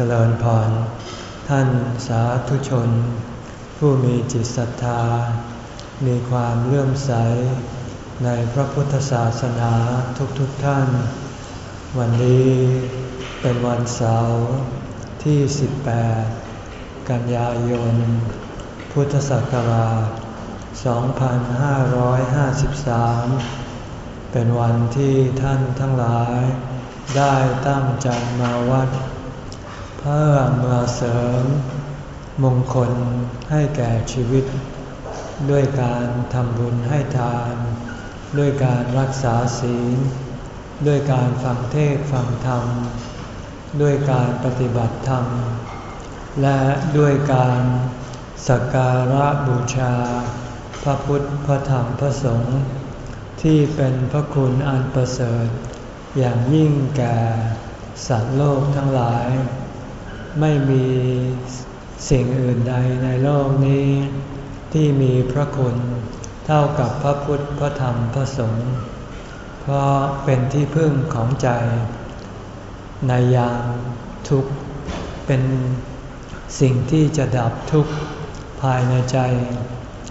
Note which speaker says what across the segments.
Speaker 1: เจริญพร ท่านสาธุชน ผู้มีจิตศรัทธา มีความเลื่อมใส ในพระพุทธศาสนาทุกๆทท่าน วันนี้เป็นวันเสาร์ที่ 18 กันยายน พุทธศักราช 2553 เป็นวันที่ท่านทั้งหลายได้ตั้งใจมาวัด เพื่อมาเสริมมงคลให้แก่ชีวิต ด้วยการทำบุญให้ทาน ด้วยการรักษาศีล ด้วยการฟังเทศฟังธรรม ด้วยการปฏิบัติธรรม และด้วยการสักการะบูชา พระพุทธพระธรรมพระสงฆ์ที่เป็นพระคุณอันประเสริฐ อย่างยิ่งแก่สัตว์โลกทั้งหลาย ไม่มีสิ่งอื่นใดในโลกนี้ ที่มีพระคุณเท่ากับพระพุทธพระธรรมพระสงฆ์เพราะเป็นที่พึ่งของใจ ในยามทุกข์เป็นสิ่งที่จะดับทุกข์ภายในใจ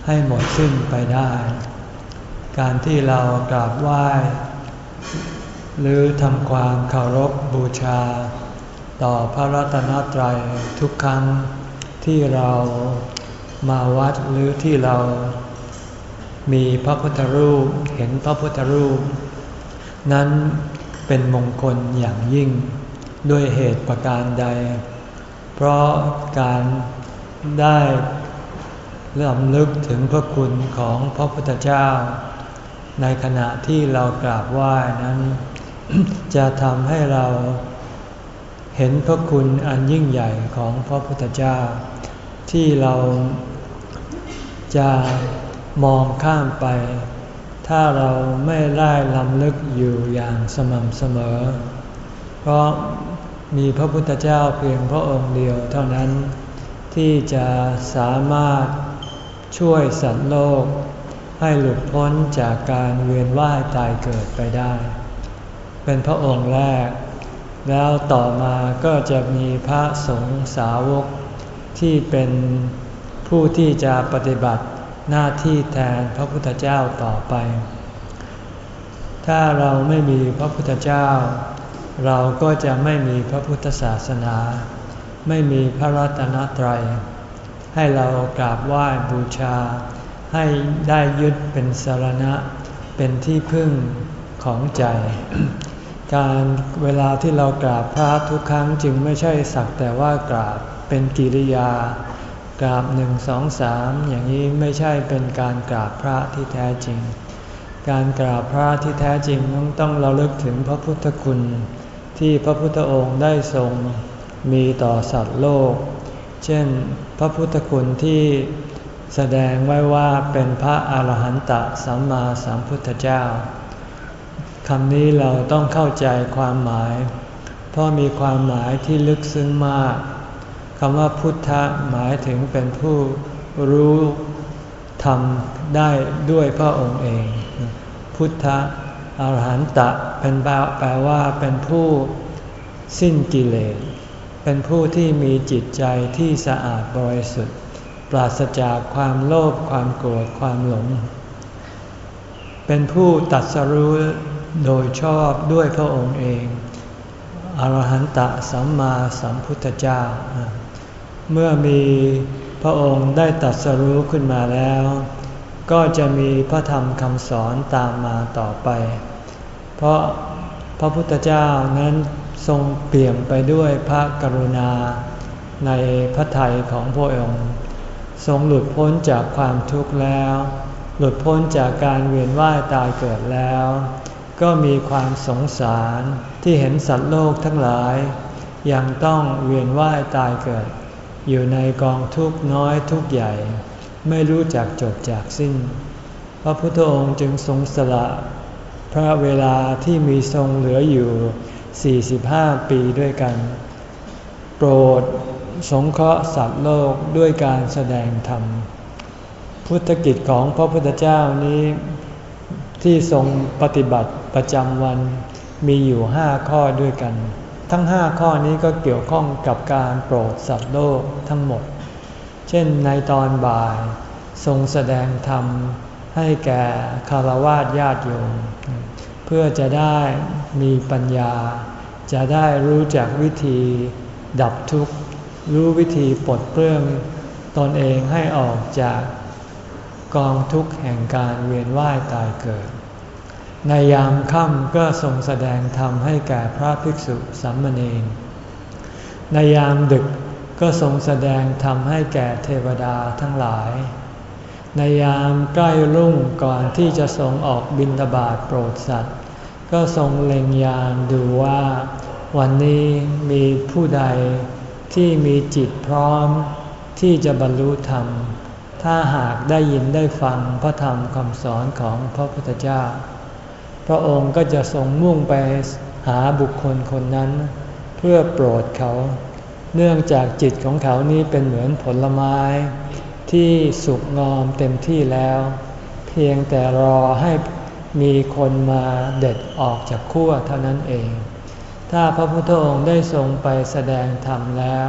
Speaker 1: ให้หมดสิ้นไปได้ การที่เรากราบไหว้ หรือทำความเคารพบูชา ต่อพระรัตนตรัยทุกครั้งที่เรามาวัดหรือที่เรา มีพระพุทธรูปเห็นพระพุทธรูป นั้นเป็นมงคลอย่างยิ่งด้วยเหตุประการใด เพราะการได้ลำลึกถึงพระคุณของพระพุทธเจ้า ในขณะที่เรากราบไหว้นั้น จะทำให้เรา เห็นพระคุณอันยิ่งใหญ่ของพระพุทธเจ้า ที่เราจะมองข้ามไป ถ้าเราไม่ได้ลำลึกอยู่อย่างสม่ำเสมอ เพราะมีพระพุทธเจ้าเพียงพระองค์เดียวเท่านั้น ที่จะสามารถช่วยสัตว์โลก ให้หลุดพ้นจากการเวียนว่ายตายเกิดไปได้ เป็นพระองค์แรก แล้วต่อมาก็จะมีพระสงฆ์สาวกที่เป็นผู้ที่จะปฏิบัติหน้าที่แทนพระพุทธเจ้าต่อไป ถ้าเราไม่มีพระพุทธเจ้า เราก็จะไม่มีพระพุทธศาสนา ไม่มีพระรัตนตรัย ให้เรากราบไหว้บูชา ให้ได้ยึดเป็นสารณะ เป็นที่พึ่งของใจ การเวลาที่เรากราบพระทุกครั้งจึงไม่ใช่สักแต่ว่ากราบเป็นกิริยา กราบหนึ่งสองสามอย่างนี้ไม่ใช่เป็นการกราบพระที่แท้จริง การกราบพระที่แท้จริงต้องต้องเราเลิกถึงพระพุทธคุณ ที่พระพุทธองค์ได้ทรงมีต่อสัตว์โลก เช่น พระพุทธคุณที่แสดงไว้ว่าเป็นพระอาหารหันตสัมมาสัมพุทธเจ้า คำนี้เราต้องเข้าใจความหมาย เพราะมีความหมายที่ลึกซึ้งมากคำว่าพุทธะหมายถึงเป็นผู้รู้ทำได้ด้วยพระองค์เอง พุทธะอรหันตะเป็นแปลว่าเป็นผู้สิ้นกิเลส เป็นผู้ที่มีจิตใจที่สะอาดบริสุทธิ์ ปราศจากความโลภความโกรธความหลง เป็นผู้ตัดสรู้ โดยชอบด้วยพระองค์เอง อรหันตะสัมมาสัมพุทธเจ้า เมื่อมีพระองค์ได้ตัดสรู้ขึ้นมาแล้ว ก็จะมีพระธรรมคำสอนตามมาต่อไป เพราะพระพุทธเจ้านั้นทรงเปี่ยมไปด้วยพระกรุณาในพระทัยของพระองค์ ทรงหลุดพ้นจากความทุกข์แล้ว หลุดพ้นจากการเวียนว่ายตายเกิดแล้ว ก็มีความสงสารที่เห็นสัตว์โลกทั้งหลาย ยังต้องเวียนว่ายตายเกิด อยู่ในกองทุกน้อยทุกใหญ่ ไม่รู้จักจบจากสิ้น พระพุทธองค์จึงทรงสละ พระเวลาที่มีทรงเหลืออยู่ 45 ปีด้วยกัน โปรดสงเคราะห์สัตว์โลกด้วยการแสดงธรรม พุทธกิจของพระพุทธเจ้านี้ที่ทรงปฏิบัติ ประจำวันมีอยู่ห้าข้อด้วยกัน ทั้งห้าข้อนี้ก็เกี่ยวข้องกับการโปรดสัตว์โลกทั้งหมด เช่นในตอนบ่าย ทรงแสดงธรรมให้แก่คารวะญาติโยมเพื่อจะได้มีปัญญา จะได้รู้จักวิธีดับทุกข์ รู้วิธีปลดเปลื้องตนเองให้ออกจากกองทุกข์แห่งการเวียนว่ายตายเกิด ในยามค่ำก็ทรงแสดงธรรมให้แก่พระภิกษุสัมมเนรในยามดึกก็ทรงแสดงธรรมให้แก่เทวดาทั้งหลาย ในยามใกล้รุ่งก่อนที่จะทรงออกบินตบาตโปรดสัตว์ ก็ทรงเล็งยามดูว่า วันนี้มีผู้ใดที่มีจิตพร้อมที่จะบรรลุธรรม ถ้าหากได้ยินได้ฟังพระธรรมคำสอนของพระพุทธเจ้า พระองค์ก็จะทรงมุ่งไปหาบุคคลคนนั้น เพื่อโปรดเขา เนื่องจากจิตของเขานี้เป็นเหมือนผลไม้ ที่สุกงอมเต็มที่แล้ว เพียงแต่รอให้มีคนมาเด็ดออกจากขั้วเท่านั้นเอง ถ้าพระพุทธองค์ได้ทรงไปแสดงธรรมแล้ว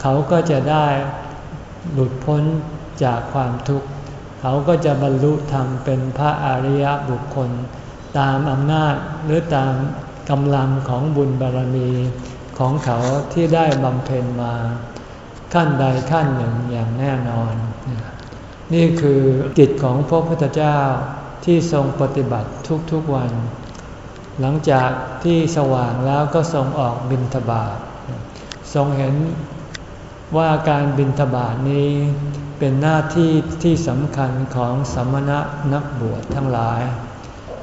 Speaker 1: เขาก็จะได้หลุดพ้นจากความทุกข์ เขาก็จะบรรลุธรรมเป็นพระอริยบุคคล ตามอำนาจหรือตามกำลังของบุญบารมีของเขาที่ได้บำเพ็ญมาขั้นใดขั้นหนึ่งอย่างแน่นอน นี่คือกิจของพระพุทธเจ้าที่ทรงปฏิบัติทุกๆวัน หลังจากที่สว่างแล้วก็ทรงออกบินทบาททรงเห็นว่าการบินทบาทนี้เป็นหน้าที่ที่สำคัญของสมณะนักบวชทั้งหลาย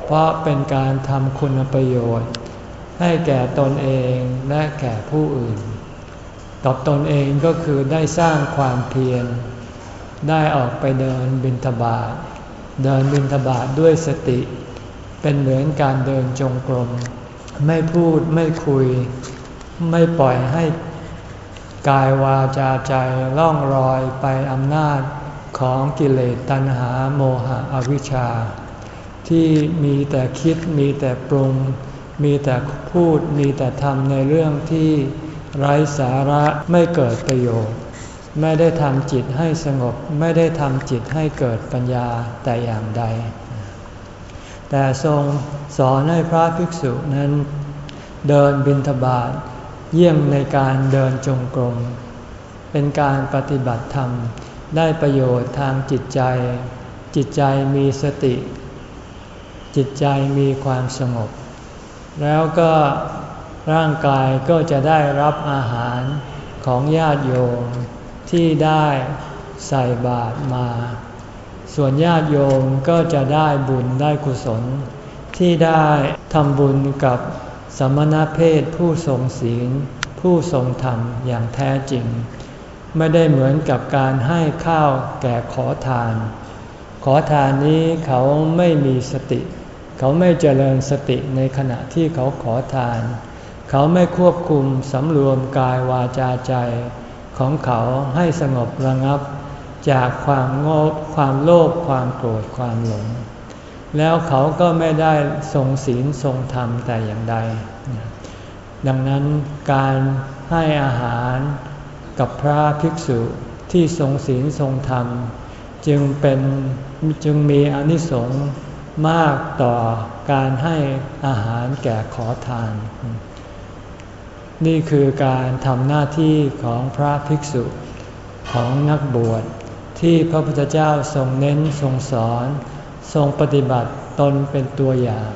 Speaker 1: เพราะเป็นการทำคุณประโยชน์ ให้แก่ตนเองและแก่ผู้อื่น กับตนเองก็คือได้สร้างความเพียร ได้ออกไปเดินบินทบาทเดินบินทบาทด้วยสติ เป็นเหมือนการเดินจงกรม ไม่พูดไม่คุย ไม่ปล่อยให้กายวาจาใจล่องรอยไปอำนาจของกิเลสตัณหาโมหะอวิชชา ที่มีแต่คิดมีแต่ปรุง มีแต่พูดมีแต่ทำในเรื่องที่ไร้สาระไม่เกิดประโยชน์ ไม่ได้ทำจิตให้สงบไม่ได้ทำจิตให้เกิดปัญญาแต่อย่างใด แต่ทรงสอนให้พระภิกษุนั้น เดินบิณฑบาตเยี่ยมในการเดินจงกรม เป็นการปฏิบัติธรรม ได้ประโยชน์ทางจิตใจ จิตใจมีสติ จิตใจมีความสงบ แล้วก็ร่างกายก็จะได้รับอาหารของญาติโยมที่ได้ใส่บาตรมา ส่วนญาติโยมก็จะได้บุญได้กุศล ที่ได้ทำบุญกับสมณเพศผู้ทรงศีล ผู้ทรงธรรมอย่างแท้จริง ไม่ได้เหมือนกับการให้ข้าวแก่ขอทาน ขอทานนี้เขาไม่มีสติ เขาไม่เจริญสติในขณะที่เขาขอทาน เขาไม่ควบคุมสำรวมกายวาจาใจ ของเขาให้สงบระงับ จากความโงบความโลภความโกรธความหลง แล้วเขาก็ไม่ได้ทรงศีลทรงธรรมแต่อย่างใด ดังนั้นการให้อาหารกับพระภิกษุที่ทรงศีลทรงธรรม จึงเป็นจึงมีอนิสงส์ มากต่อการให้อาหารแก่ขอทาน นี่คือการทำหน้าที่ของพระภิกษุของนักบวชที่พระพุทธเจ้าทรงเน้นทรงสอน ทรงปฏิบัติตนเป็นตัวอย่าง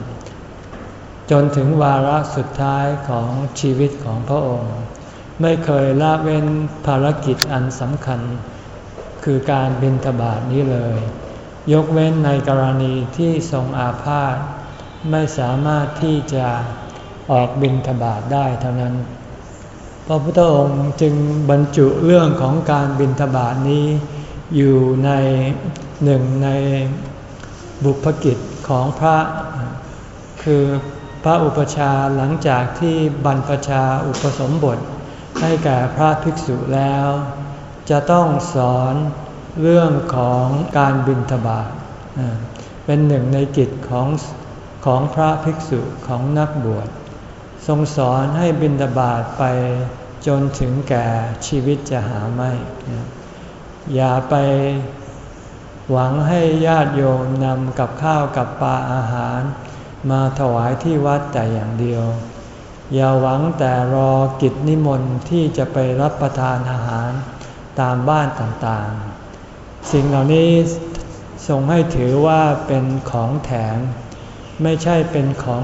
Speaker 1: จนถึงวาระสุดท้ายของชีวิตของพระองค์ ไม่เคยละเว้นภารกิจอันสำคัญ คือการบินทบาทนี้เลย ยกเว้นในกรณีที่ทรงอาพาธไม่สามารถที่จะออกบินทบาทได้เท่านั้น พระพุทธองค์จึงบรรจุเรื่องของการบินทบาทนี้ อยู่ในหนึ่งในบุพกิจของพระ คือพระอุปชาหลังจากที่บรรพชาอุปสมบทให้แก่พระภิกษุแล้ว จะต้องสอน เรื่องของการบิณฑบาตเป็นหนึ่งในกิจของของพระภิกษุของนักบวช ทรงสอนให้บินดาบาตไปจนถึงแก่ชีวิตจะหาไม่ อย่าไปหวังให้ญาติโยมนำกับข้าวกับปลาอาหาร มาถวายที่วัดแต่อย่างเดียว อย่าหวังแต่รอกิจนิมนต์ที่จะไปรับประทานอาหารตามบ้านต่างๆ สิ่งเหล่านี้ทรงให้ถือว่าเป็นของแถม ไม่ใช่เป็นของ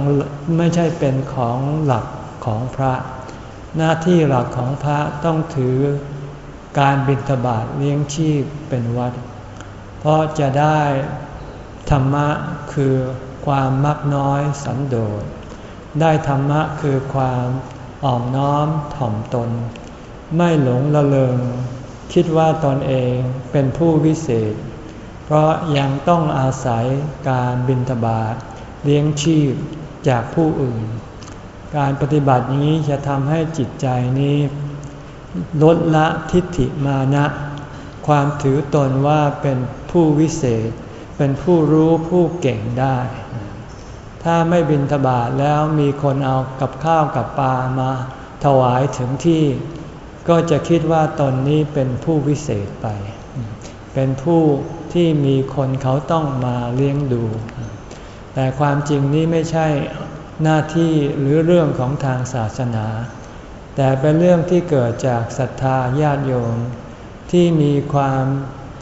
Speaker 1: ไม่ใช่เป็นของหลักของพระ หน้าที่หลักของพระต้องถือการบิณฑบาตเลี้ยงชีพเป็นวัด เพราะจะได้ธรรมะคือความมักน้อยสันโดษ ได้ธรรมะคือความอ่อมน้อมถ่อมตน ไม่หลงละเลง คิดว่าตนเองเป็นผู้วิเศษ เพราะยังต้องอาศัยการบิณฑบาตเลี้ยงชีพจากผู้อื่น การปฏิบัตินี้จะทำให้จิตใจนี้ ลดละทิฏฐิมานะ ความถือตนว่าเป็นผู้วิเศษ เป็นผู้รู้ผู้เก่งได้ ถ้าไม่บินทบาทแล้วมีคนเอากับข้าวกับปลามาถวายถึงที่ ก็จะคิดว่าตนนี้เป็นผู้วิเศษไป เป็นผู้ที่มีคนเขาต้องมาเลี้ยงดู แต่ความจริงนี้ไม่ใช่หน้าที่หรือเรื่องของทางศาสนา แต่เป็นเรื่องที่เกิดจากศรัทธาญาติโยม ที่มีความ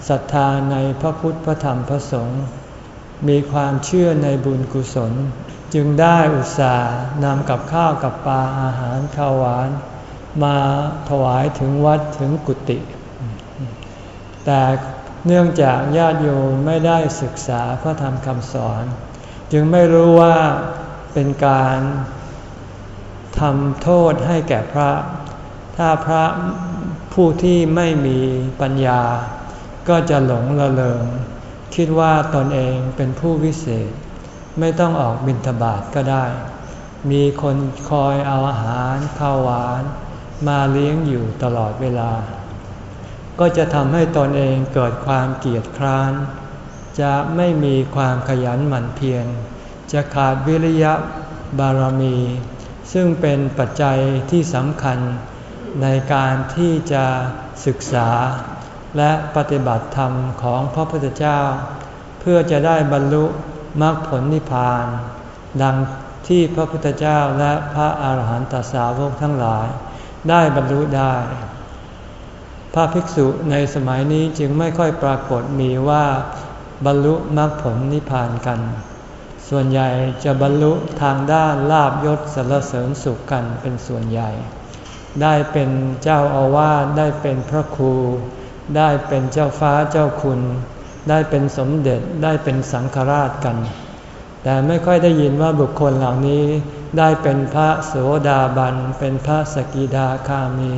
Speaker 1: ศรัทธาในพระพุทธพระธรรมพระสงฆ์มีความเชื่อในบุญกุศล จึงได้อุตส่าห์นำกับข้าวกับปลาอาหารข้าวหวาน มาถวายถึงวัดถึงกุฏิแต่เนื่องจากญาติโยมไม่ได้ศึกษาพระธรรมคำสอน จึงไม่รู้ว่าเป็นการทำโทษให้แก่พระ ถ้าพระผู้ที่ไม่มีปัญญา ก็จะหลงละเลงคิดว่าตนเองเป็นผู้วิเศษ ไม่ต้องออกบิณฑบาตก็ได้ มีคนคอยเอาอาหารข้าวหวาน มาเลี้ยงอยู่ตลอดเวลา ก็จะทำให้ตนเองเกิดความเกียจคร้าน จะไม่มีความขยันหมั่นเพียร จะขาดวิริยะบารมี ซึ่งเป็นปัจจัยที่สำคัญในการที่จะศึกษา และปฏิบัติธรรมของพระพุทธเจ้า เพื่อจะได้บรรลุมรรคผลนิพพาน ดังที่พระพุทธเจ้าและพระอาหารหันตสาวกทั้งหลาย ได้บรรลุได้ พระภิกษุในสมัยนี้จึงไม่ค่อยปรากฏมีว่าบรรลุมรรคผลนิพพานกัน ส่วนใหญ่จะบรรลุทางด้านลาบยศสรรเสริญสุขกันเป็นส่วนใหญ่ ได้เป็นเจ้าอาวาสได้เป็นพระครู ได้เป็นเจ้าฟ้าเจ้าคุณ ได้เป็นสมเด็จได้เป็นสังฆราชกัน แต่ไม่ค่อยได้ยินว่าบุคคลเหล่านี้ ได้เป็นพระโสดาบัน เป็นพระสกิดาคามี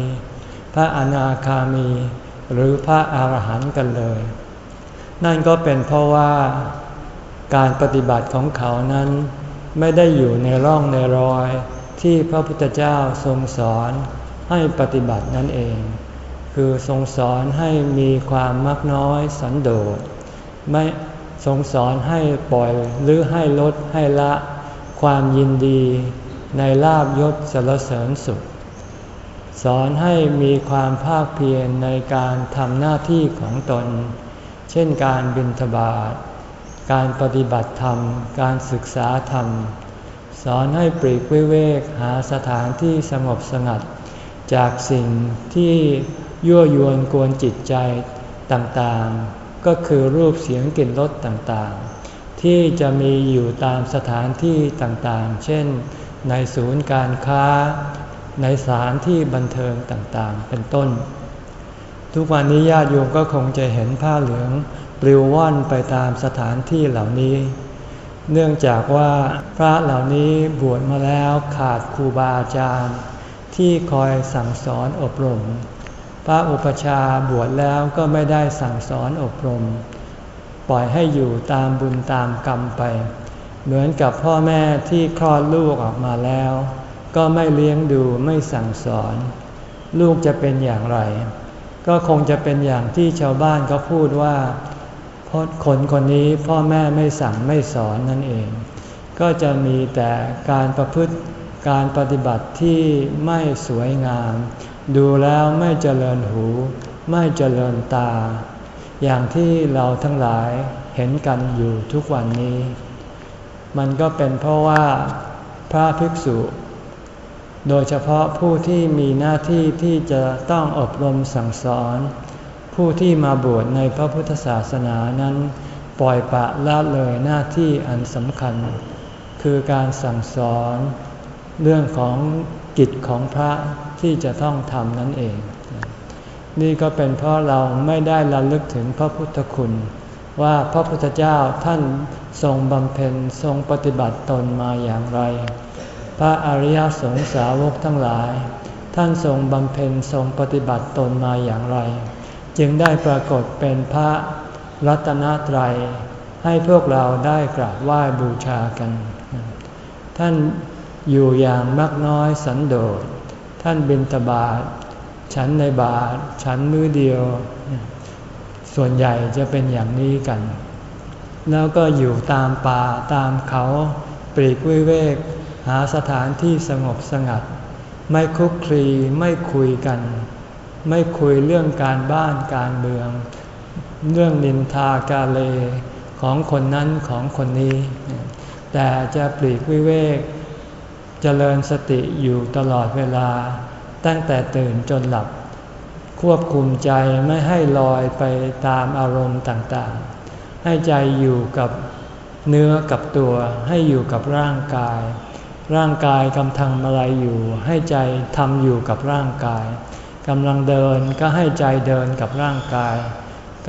Speaker 1: พระอนาคามี หรือพระอาหารหันต์กันเลย นั่นก็เป็นเพราะว่าการปฏิบัติของเขานั้น ไม่ได้อยู่ในร่องในรอยที่พระพุทธเจ้าทรงสอนให้ปฏิบัตินั่นเอง คือทรงสอนให้มีความมักน้อยสันโดษไม่ทรงสอนให้ปล่อยหรือให้ลดให้ละ ความยินดีในลาบยศสรรเสริญสุข สอนให้มีความภาคเพียรในการทำหน้าที่ของตน เช่นการบิณฑบาตการปฏิบัติธรรม การศึกษาธรรม สอนให้ปรีกวิเวกหาสถานที่สงบสงัด จากสิ่งที่ยั่วยวนกวนจิตใจต่างๆ ก็คือรูปเสียงกลิ่นรสต่างๆ ที่จะมีอยู่ตามสถานที่ต่างๆ เช่น ในศูนย์การค้า ในสถานที่บันเทิงต่างๆ เป็นต้น ทุกวันนี้ญาติโยมก็คงจะเห็นผ้าเหลืองปลิวว่อนไปตามสถานที่เหล่านี้ เนื่องจากว่าพระเหล่านี้บวชมาแล้วขาดครูบาอาจารย์ ที่คอยสั่งสอนอบรม พระอุปชาบวชแล้วก็ไม่ได้สั่งสอนอบรม ปล่อยให้อยู่ตามบุญตามกรรมไป เหมือนกับพ่อแม่ที่คลอดลูกออกมาแล้ว ก็ไม่เลี้ยงดูไม่สั่งสอน ลูกจะเป็นอย่างไร ก็คงจะเป็นอย่างที่ชาวบ้านก็พูดว่าเพราะคนคนนี้พ่อแม่ไม่สั่งไม่สอนนั่นเอง ก็จะมีแต่การประพฤติการปฏิบัติที่ไม่สวยงาม ดูแล้วไม่เจริญหู ไม่เจริญตา อย่างที่เราทั้งหลายเห็นกันอยู่ทุกวันนี้ มันก็เป็นเพราะว่าพระภิกษุ โดยเฉพาะผู้ที่มีหน้าที่ที่จะต้องอบรมสั่งสอน ผู้ที่มาบวชในพระพุทธศาสนานั้นปล่อยปะละเลยหน้าที่อันสำคัญ คือการสั่งสอนเรื่องของกิจของพระที่จะต้องทำนั่นเอง นี่ก็เป็นเพราะเราไม่ได้ระลึกถึงพระพุทธคุณ ว่าพระพุทธเจ้าท่านทรงบำเพ็ญทรงปฏิบัติตนมาอย่างไร พระอริยสงสาวกทั้งหลาย ท่านทรงบำเพ็ญทรงปฏิบัติตนมาอย่างไร จึงได้ปรากฏเป็นพระรัตนตรัยให้พวกเราได้กราบไหว้บูชากัน ท่านอยู่อย่างมากน้อยสันโดษ ท่านบินตบาท ฉันในบาทฉันมือเดียว ส่วนใหญ่จะเป็นอย่างนี้กัน แล้วก็อยู่ตามป่าตามเขาปรีกวิเวก หาสถานที่สงบสงัด ไม่คุกคลีไม่คุยกัน ไม่คุยเรื่องการบ้านการเมือง เรื่องนินทากาเลของคนนั้นของคนนี้ แต่จะปลีกวิเวกเจริญสติอยู่ตลอดเวลา ตั้งแต่ตื่นจนหลับ ควบคุมใจไม่ให้ลอยไปตามอารมณ์ต่างๆ ให้ใจอยู่กับเนื้อกับตัว ให้อยู่กับร่างกาย ร่างกายกำลังอะไรอยู่ ให้ใจทำอยู่กับร่างกายกำลังเดินก็ให้ใจเดินกับร่างกาย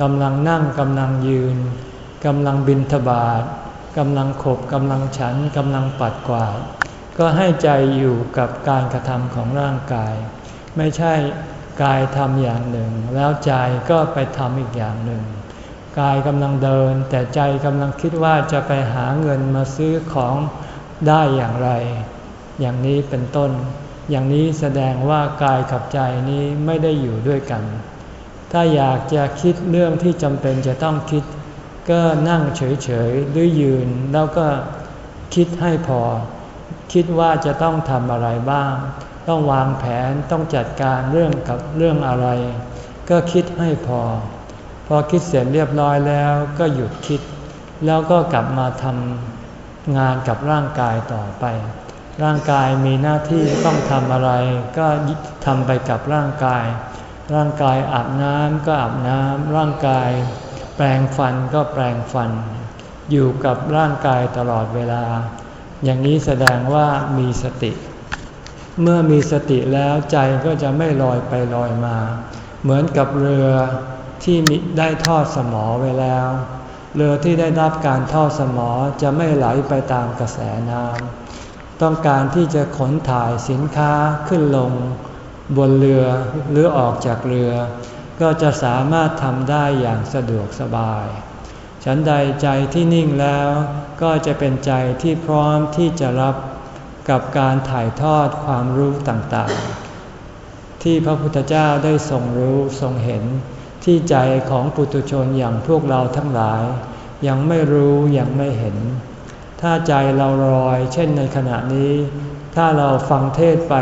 Speaker 1: กำลังนั่งกำลังยืนกำลังบินทบาทกำลังขบกำลังฉันกำลังปัดกวาด ก็ให้ใจอยู่กับการกระทำของร่างกาย ไม่ใช่กายทำอย่างหนึ่ง แล้วใจก็ไปทำอีกอย่างหนึ่ง กายกำลังเดิน แต่ใจกำลังคิดว่าจะไปหาเงินมาซื้อของได้อย่างไร อย่างนี้เป็นต้น อย่างนี้แสดงว่ากายกับใจนี้ไม่ได้อยู่ด้วยกัน ถ้าอยากจะคิดเรื่องที่จำเป็นจะต้องคิด ก็นั่งเฉยๆหรือยืนแล้วก็คิดให้พอ คิดว่าจะต้องทำอะไรบ้าง ต้องวางแผนต้องจัดการเรื่องกับเรื่องอะไร ก็คิดให้พอ พอคิดเสร็จเรียบร้อยแล้วก็หยุดคิด แล้วก็กลับมาทำงานกับร่างกายต่อไป ร่างกายมีหน้าที่ต้องทำอะไร ก็ทำไปกับร่างกาย ร่างกายอาบน้ำก็อาบน้ำร่างกาย แปรงฟันก็แปรงฟัน อยู่กับร่างกายตลอดเวลา อย่างนี้แสดงว่ามีสติ เมื่อมีสติแล้วใจก็จะไม่ลอยไปลอยมา เหมือนกับเรือที่ได้ทอดสมอไว้แล้ว เรือที่ได้รับการทอดสมอจะไม่ไหลไปตามกระแสน้ำต้องการที่จะขนถ่ายสินค้าขึ้นลง บนเรือหรือออกจากเรือ ก็จะสามารถทำได้อย่างสะดวกสบาย ฉันใดใจที่นิ่งแล้วก็จะเป็นใจที่พร้อมที่จะรับกับการถ่ายทอดความรู้ต่างๆ ที่พระพุทธเจ้าได้ทรงรู้ทรงเห็น ที่ใจของปุถุชนอย่างพวกเราทั้งหลาย ยังไม่รู้ยังไม่เห็น ถ้าใจเราลอย เช่นในขณะนี้ ถ้าเราฟังเทศไป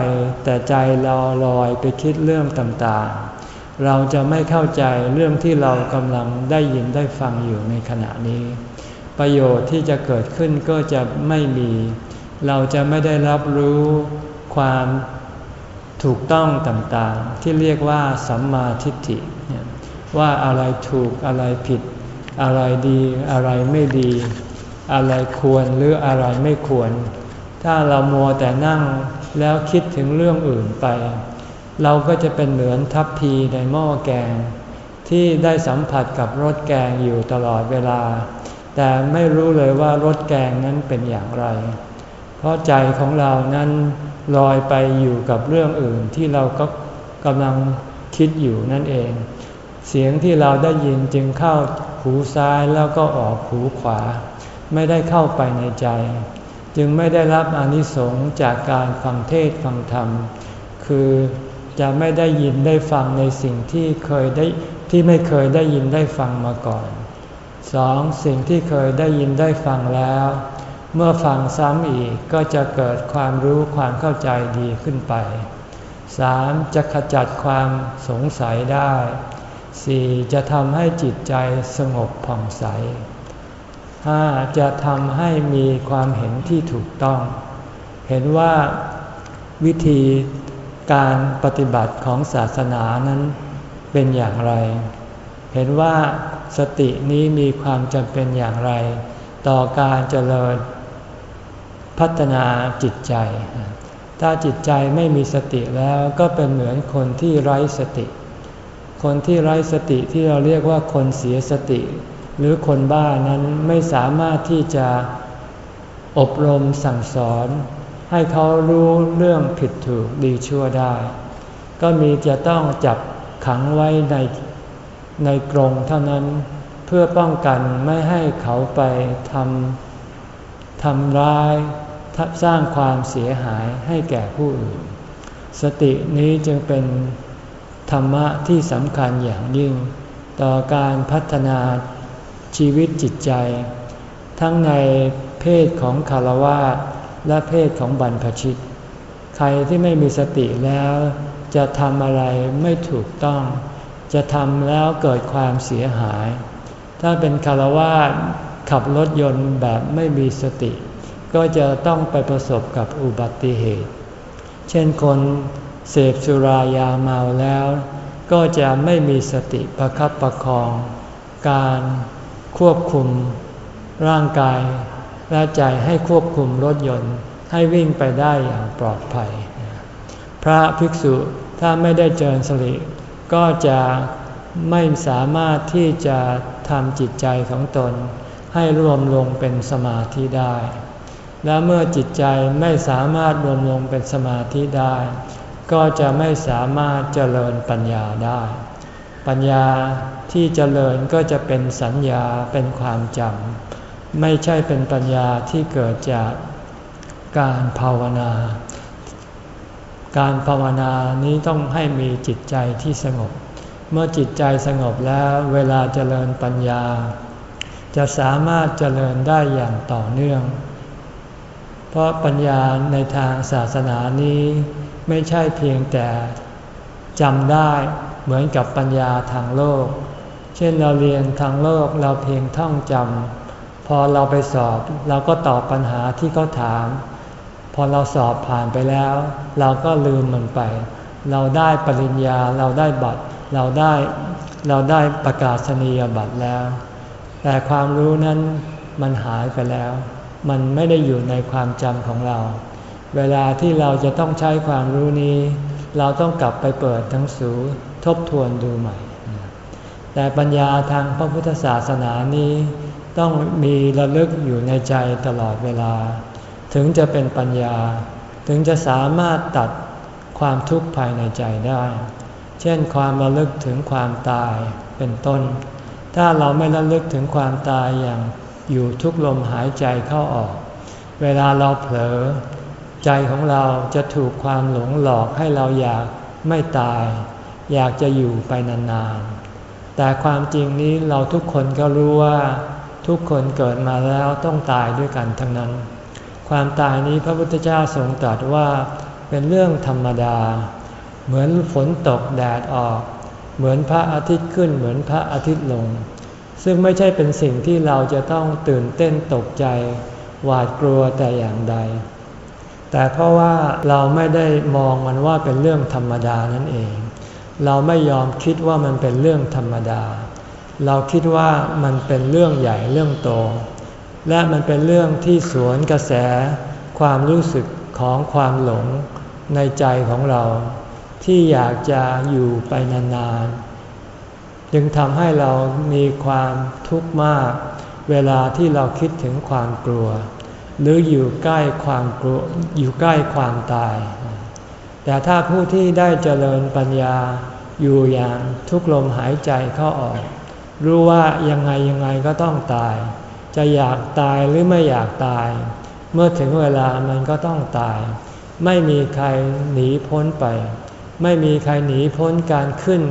Speaker 1: แต่ใจเราลอยไปคิดเรื่องต่างๆ เราจะไม่เข้าใจเรื่องที่เรากำลังได้ยินได้ฟังอยู่ในขณะนี้ ประโยชน์ที่จะเกิดขึ้นก็จะไม่มี เราจะไม่ได้รับรู้ความถูกต้องต่างๆ ที่เรียกว่าสัมมาทิฏฐิว่าอะไรถูกอะไรผิด อะไรดีอะไรไม่ดี อะไรควรหรืออะไรไม่ควร ถ้าเรามัวแต่นั่งแล้วคิดถึงเรื่องอื่นไป เราก็จะเป็นเหมือนทัพพีในหม้อแกง ที่ได้สัมผัสกับรสแกงอยู่ตลอดเวลา แต่ไม่รู้เลยว่ารสแกงนั้นเป็นอย่างไร เพราะใจของเรานั้นลอยไปอยู่กับเรื่องอื่นที่เราก็กำลังคิดอยู่นั่นเอง เสียงที่เราได้ยินจึงเข้าหูซ้ายแล้วก็ออกหูขวา ไม่ได้เข้าไปในใจ จึงไม่ได้รับอนิสงส์จากการฟังเทศฟังธรรม คือ จะไม่ได้ยินได้ฟังในสิ่งที่เคยได้ที่ไม่เคยได้ยินได้ฟังมาก่อนสองสิ่งที่เคยได้ยินได้ฟังแล้ว เมื่อฟังซ้ำอีกก็จะเกิดความรู้ความเข้าใจดีขึ้นไป 3. จะขจัดความสงสัยได้ 4. จะทำให้จิตใจสงบผ่องใส 5. จะทำให้มีความเห็นที่ถูกต้อง เห็นว่าวิธี การปฏิบัติของศาสนานั้นเป็นอย่างไร เห็นว่าสตินี้มีความจำเป็นอย่างไร ต่อการเจริญพัฒนาจิตใจ ถ้าจิตใจไม่มีสติแล้วก็เป็นเหมือนคนที่ไร้สติ คนที่ไร้สติที่เราเรียกว่าคนเสียสติ หรือคนบ้านั้นไม่สามารถที่จะอบรมสั่งสอน ให้เขารู้เรื่องผิดถูกดีชั่วได้ ก็มีจะต้องจับขังไว้ในในกรงเท่านั้นเพื่อป้องกันไม่ให้เขาไปทำทำร้ายสร้างความเสียหายให้แก่ผู้อื่น สตินี้จึงเป็นธรรมะที่สำคัญอย่างยิ่ง ต่อการพัฒนาชีวิตจิตใจ ทั้งในเพศของคารวะ และเพศของบรรพชิต ใครที่ไม่มีสติแล้ว จะทำอะไรไม่ถูกต้อง จะทำแล้วเกิดความเสียหาย ถ้าเป็นคารวะขับรถยนต์แบบไม่มีสติ ก็จะต้องไปประสบกับอุบัติเหตุ เช่นคนเสพสุรายาเมาแล้ว ก็จะไม่มีสติประคับประคอง การควบคุมร่างกาย และใจให้ควบคุมรถยนต์ให้วิ่งไปได้อย่างปลอดภัย พระภิกษุถ้าไม่ได้เจริญสติก็จะไม่สามารถที่จะทำจิตใจของตน ให้รวมลงเป็นสมาธิได้ และเมื่อจิตใจไม่สามารถรวมลงเป็นสมาธิได้ ก็จะไม่สามารถเจริญปัญญาได้ ปัญญาที่เจริญก็จะเป็นสัญญาเป็นความจำ ไม่ใช่เป็นปัญญาที่เกิดจากการภาวนา การภาวนานี้ต้องให้มีจิตใจที่สงบ เมื่อจิตใจสงบแล้วเวลาเจริญปัญญา จะสามารถเจริญได้อย่างต่อเนื่อง เพราะปัญญาในทางศาสนานี้ไม่ใช่เพียงแต่จำได้เหมือนกับปัญญาทางโลก เช่นเราเรียนทางโลกเราเพียงท่องจำ พอเราไปสอบเราก็ตอบปัญหาที่เขาถาม พอเราสอบผ่านไปแล้ว เราก็ลืมมันไป เราได้ปริญญาเราได้บัตร เราได้เราได้ประกาศนียบัตรแล้ว แต่ความรู้นั้นมันหายไปแล้ว มันไม่ได้อยู่ในความจำของเรา เวลาที่เราจะต้องใช้ความรู้นี้ เราต้องกลับไปเปิดทั้งสูทบทวนดูใหม่ แต่ปัญญาทางพระพุทธศาสนานี้ ต้องมีระลึกอยู่ในใจตลอดเวลา ถึงจะเป็นปัญญา ถึงจะสามารถตัดความทุกข์ภายในใจได้ เช่นความระลึกถึงความตายเป็นต้น ถ้าเราไม่ระลึกถึงความตายอย่างอยู่ทุกลมหายใจเข้าออก เวลาเราเผลอ ใจของเราจะถูกความหลงหลอกให้เราอยากไม่ตาย อยากจะอยู่ไปนานๆแต่ความจริงนี้เราทุกคนก็รู้ว่า ทุกคนเกิดมาแล้วต้องตายด้วยกันทั้งนั้น ความตายนี้พระพุทธเจ้าทรงตรัสว่าเป็นเรื่องธรรมดา เหมือนฝนตกแดดออก เหมือนพระอาทิตย์ขึ้นเหมือนพระอาทิตย์ลง ซึ่งไม่ใช่เป็นสิ่งที่เราจะต้องตื่นเต้นตกใจ หวาดกลัวแต่อย่างใด แต่เพราะว่าเราไม่ได้มองมันว่าเป็นเรื่องธรรมดานั่นเอง เราไม่ยอมคิดว่ามันเป็นเรื่องธรรมดา เราคิดว่ามันเป็นเรื่องใหญ่เรื่องโต และมันเป็นเรื่องที่สวนกระแสความรู้สึกของความหลงในใจของเรา ที่อยากจะอยู่ไปนานๆ จึงทำให้เรามีความทุกข์มาก เวลาที่เราคิดถึงความกลัว หรืออยู่ใกล้ความกลัวอยู่ใกล้ความตาย แต่ถ้าผู้ที่ได้เจริญปัญญาอยู่อย่างทุกลมหายใจเข้าออก รู้ว่ายังไงยังไงก็ต้องตาย จะอยากตายหรือไม่อยากตาย เมื่อถึงเวลามันก็ต้องตาย ไม่มีใครหนีพ้นไป ไม่มีใครหนีพ้นการขึ้น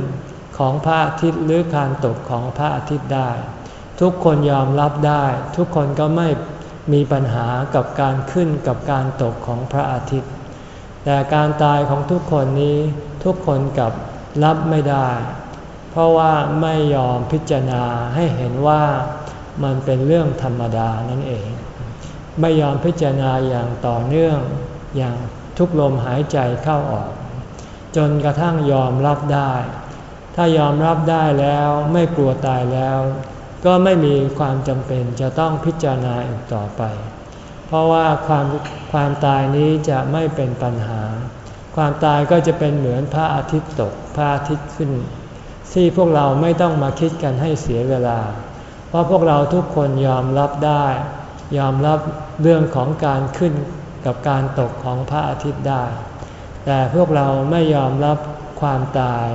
Speaker 1: ของพระอาทิตย์หรือการตกของพระอาทิตย์ได้ ทุกคนยอมรับได้ ทุกคนก็ไม่มีปัญหากับการขึ้นกับการตกของพระอาทิตย์ แต่การตายของทุกคนนี้ทุกคนกับรับไม่ได้ เพราะว่าไม่ยอมพิจารณาให้เห็นว่ามันเป็นเรื่องธรรมดานั่นเอง ไม่ยอมพิจารณาอย่างต่อเนื่องอย่างทุกลมหายใจเข้าออก จนกระทั่งยอมรับได้ ถ้ายอมรับได้แล้วไม่กลัวตายแล้ว ก็ไม่มีความจำเป็นจะต้องพิจารณาอีกต่อไป เพราะว่าความความตายนี้จะไม่เป็นปัญหา ความตายก็จะเป็นเหมือนพระอาทิตย์ตกพระอาทิตย์ขึ้น ที่พวกเราไม่ต้องมาคิดกันให้เสียเวลา เพราะพวกเราทุกคนยอมรับได้ ยอมรับเรื่องของการขึ้นกับการตกของพระอาทิตย์ได้ แต่พวกเราไม่ยอมรับความตาย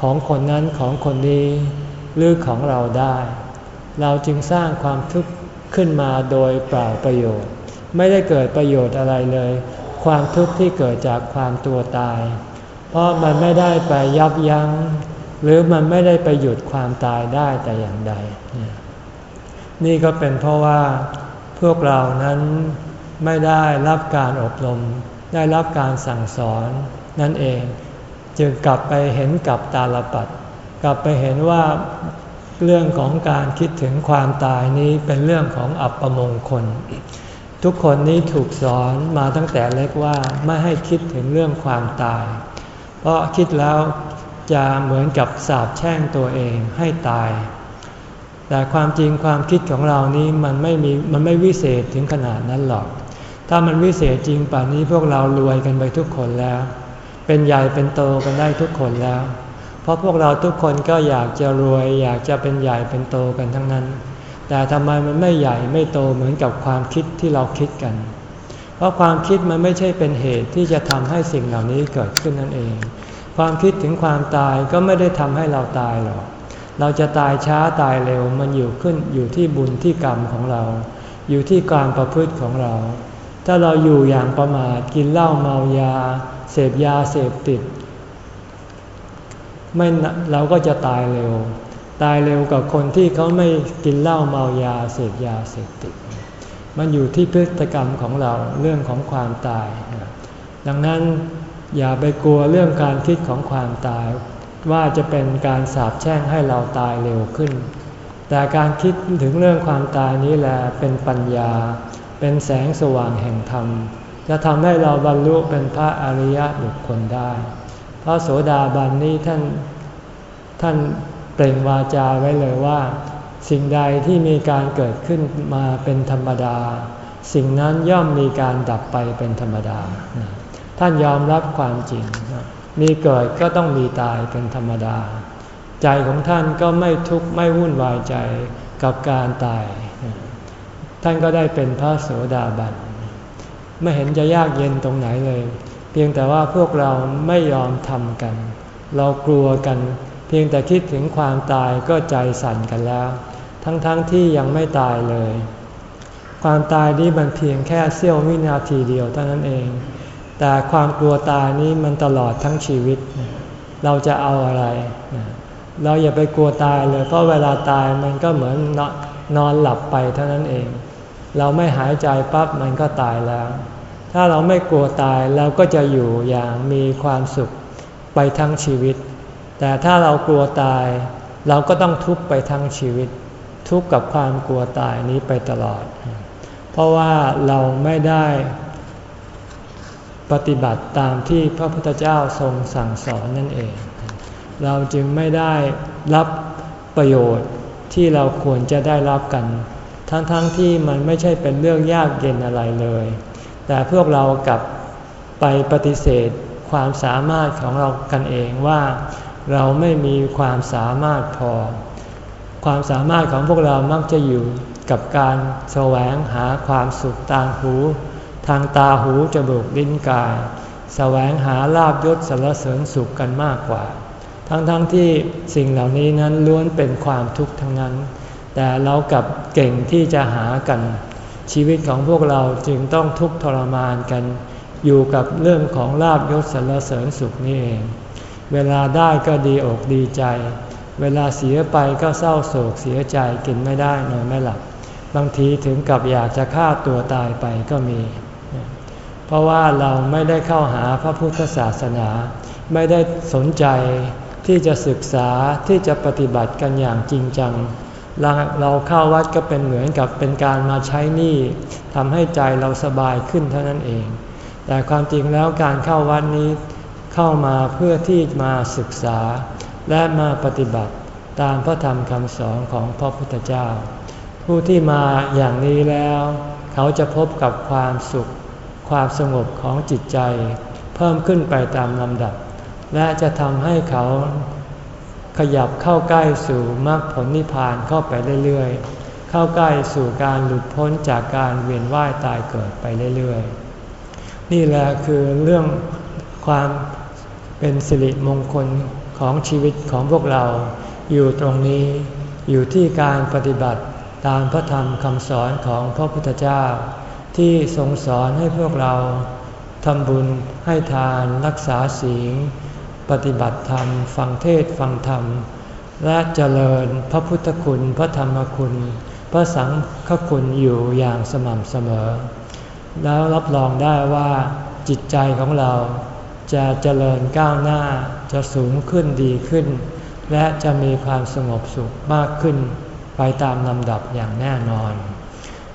Speaker 1: ของคนนั้นของคนนี้หรือของเราได้ เราจึงสร้างความทุกข์ขึ้นมาโดยเปล่าประโยชน์ ไม่ได้เกิดประโยชน์อะไรเลย ความทุกข์ที่เกิดจากความตัวตาย เพราะมันไม่ได้ไปยับยัง้ง หรือมันไม่ได้ไปหยุดความตายได้แต่อย่างใด นี่ก็เป็นเพราะว่าพวกเรานั้นไม่ได้รับการอบรม ได้รับการสั่งสอนนั่นเอง จึงกลับไปเห็นกับตาลปัดกลับไปเห็นว่าเรื่องของการคิดถึงความตายนี้เป็นเรื่องของอัปมงคล ทุกคนนี้ถูกสอนมาตั้งแต่เล็กว่าไม่ให้คิดถึงเรื่องความตาย เพราะคิดแล้ว จะเหมือนกับสาบแช่งตัวเองให้ตาย แต่ความจริงความคิดของเรานี้มันไม่มีมันไม่วิเศษถึงขนาดนั้นหรอก ถ้ามันวิเศษจริงป่านนี้พวกเรารวยกันไปทุกคนแล้ว เป็นใหญ่เป็นโตกันได้ทุกคนแล้ว เพราะพวกเราทุกคนก็อยากจะรวย อยากจะเป็นใหญ่เป็นโตกันทั้งนั้น แต่ทำไมมันไม่ใหญ่ไม่โตเหมือนกับความคิดที่เราคิดกัน เพราะความคิดมันไม่ใช่เป็นเหตุที่จะทำให้สิ่งเหล่านี้เกิดขึ้นนั่นเอง ความคิดถึงความตายก็ไม่ได้ทำให้เราตายหรอก เราจะตายช้าตายเร็วมันอยู่ขึ้นอยู่ที่บุญที่กรรมของเรา อยู่ที่การประพฤติของเรา ถ้าเราอยู่อย่างประมาทกินเหล้าเมายา เสพยาเสพติดไม่เราก็จะตายเร็ว ตายเร็วกับคนที่เขาไม่กินเหล้าเมายาเสพยาเสพติด มันอยู่ที่พฤติกรรมของเราเรื่องของความตาย ดังนั้น อย่าไปกลัวเรื่องการคิดของความตาย ว่าจะเป็นการสาบแช่งให้เราตายเร็วขึ้น แต่การคิดถึงเรื่องความตายนี้แหละเป็นปัญญา เป็นแสงสว่างแห่งธรรม จะทำให้เราบรรลุเป็นพระอริยบุคคลได้ พระโสดาบันนี้ท่านท่านเปล่งวาจาไว้เลยว่า สิ่งใดที่มีการเกิดขึ้นมาเป็นธรรมดา สิ่งนั้นย่อมมีการดับไปเป็นธรรมดา ท่านยอมรับความจริง มีเกิดก็ต้องมีตายเป็นธรรมดา ใจของท่านก็ไม่ทุกข์ไม่วุ่นวายใจกับการตาย ท่านก็ได้เป็นพระโสดาบัน ไม่เห็นจะยากเย็นตรงไหนเลย เพียงแต่ว่าพวกเราไม่ยอมทำกัน เรากลัวกัน เพียงแต่คิดถึงความตายก็ใจสั่นกันแล้ว ทั้งๆทที่ยังไม่ตายเลย ความตายนี้มันเพียงแค่เสี้ยววินาทีเดียวเท่านั้นเอง แต่ความกลัวตายนี้มันตลอดทั้งชีวิต เราจะเอาอะไร เราอย่าไปกลัวตายเลย เพราะเวลาตายมันก็เหมือนนอนหลับไปเท่านั้นเอง เราไม่หายใจปั๊บมันก็ตายแล้ว ถ้าเราไม่กลัวตายเราก็จะอยู่อย่างมีความสุขไปทั้งชีวิต แต่ถ้าเรากลัวตาย เราก็ต้องทุกข์ไปทั้งชีวิต ทุกข์กับความกลัวตายนี้ไปตลอด เพราะว่าเราไม่ได้ ปฏิบัติตามที่พระพุทธเจ้าทรงสั่งสอนนั่นเอง เราจึงไม่ได้รับประโยชน์ที่เราควรจะได้รับกัน ทั้งๆทที่มันไม่ใช่เป็นเรื่องยากเย็นอะไรเลย แต่พวกเรากลับไปปฏิเสธความสามารถของเรากันเองว่า เราไม่มีความสามารถพอ ความสามารถของพวกเรามักจะอยู่กับการแสวงหาความสุขทางหู ทางตาหูจมูกลิ้นกาย แสวงหาลาบยศสารเสริญสุขกันมากกว่า ทั้งๆทที่สิ่งเหล่านี้นั้นล้วนเป็นความทุกข์ทั้งนั้น แต่เรากับเก่งที่จะหากัน ชีวิตของพวกเราจึงต้องทุกข์ทรมานกัน อยู่กับเรื่องของลาบยศสรรเสริญสุขนี่เอง เวลาได้ก็ดีอกดีใจ เวลาเสียไปก็เศร้าโศกเสียใจกินไม่ได้นอนไม่หลับบางทีถึงกับอยากจะฆ่าตัวตายไปก็มี เพราะว่าเราไม่ได้เข้าหาพระพุทธศาสนา ไม่ได้สนใจที่จะศึกษาที่จะปฏิบัติกันอย่างจริงจัง เราเข้าวัดก็เป็นเหมือนกับเป็นการมาใช้หนี้ทำให้ใจเราสบายขึ้นเท่านั้นเอง แต่ความจริงแล้วการเข้าวัดนี้เข้ามาเพื่อที่มาศึกษา และมาปฏิบัติตามพระธรรมคำสอนของพระพุทธเจ้า ผู้ที่มาอย่างนี้แล้ว เขาจะพบกับความสุข ความสงบของจิตใจ เพิ่มขึ้นไปตามลำดับ และจะทำให้เขาขยับเข้าใกล้สู่มรรคผลนิพพานเข้าไปเรื่อยๆ เข้าใกล้สู่การหลุดพ้นจากการเวียนว่ายตายเกิดไปเรื่อยๆ นี่แหละคือเรื่องความเป็นสิริมงคลของชีวิตของพวกเรา อยู่ตรงนี้อยู่ที่การปฏิบัติตามพระธรรมคำสอนของพระพุทธเจ้า ที่ทรงสอนให้พวกเราทำบุญให้ทานรักษาศีลปฏิบัติธรรม ฟังเทศฟังธรรม และเจริญพระพุทธคุณ พระธรรมคุณ พระสังฆคุณอยู่อย่างสม่ำเสมอ แล้วรับรองได้ว่าจิตใจของเราจะเจริญก้าวหน้าจะสูงขึ้นดีขึ้น และจะมีความสงบสุขมากขึ้น ไปตามลำดับอย่างแน่นอน